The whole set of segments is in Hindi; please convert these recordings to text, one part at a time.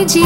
aprendi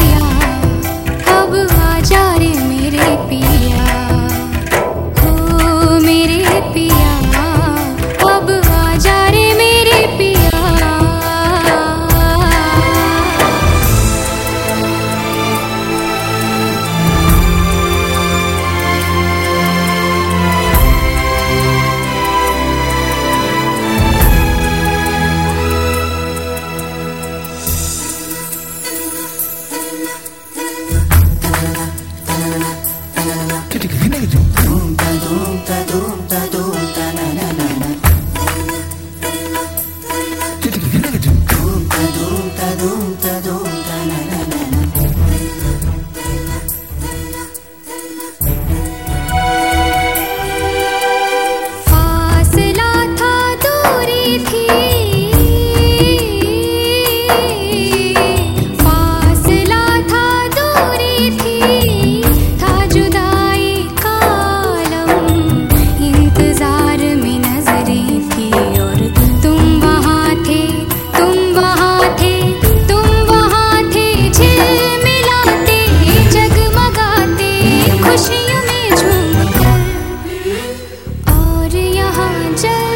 change.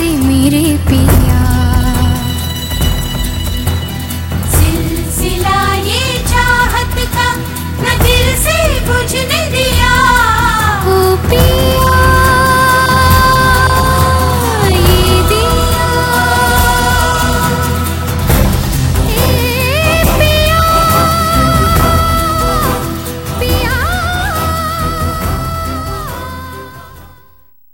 मेरे पिया सिलसिला ये चाहत का न दिल से बुझना